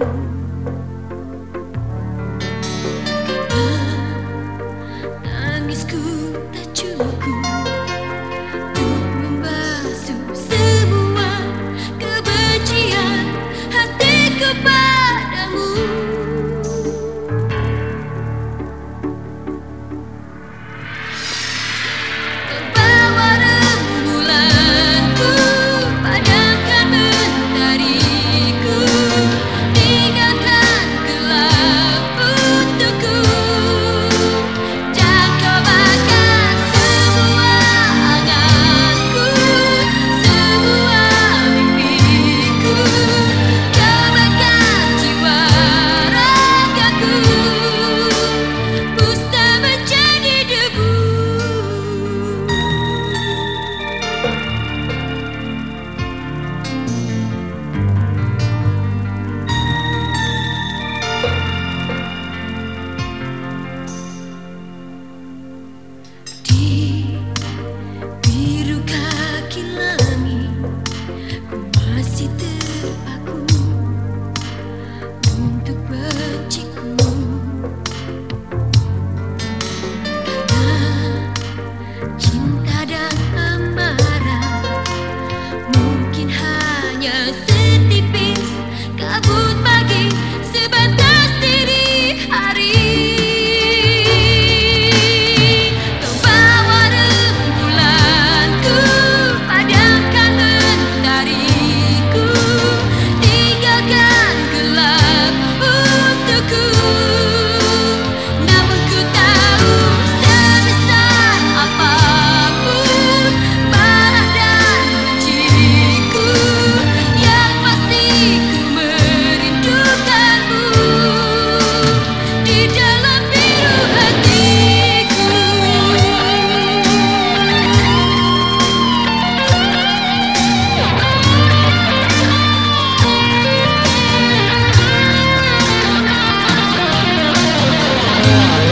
you. Killer Yeah.